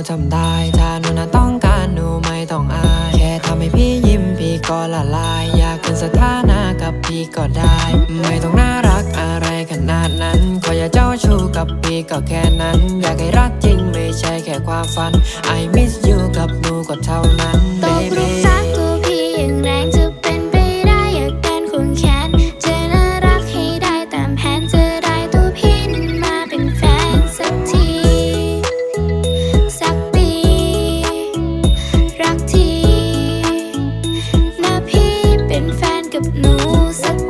ถ้าหนูทำได้ถ้าหนูน่ะต้องการหนูไม่ต้องอาย แค่ทำให้พี่ยิ้มพี่ก็ละลาย อยากเป็นสถานะกับพี่ก็ได้ ไม่ต้องน่ารักอะไรขนาดนั้น ขออย่าเจ้าชู้กับพี่ก็แค่นั้น อยากให้รักจริงไม่ใช่แค่ความฝัน I miss you กับหนูก็เท่านั้น Set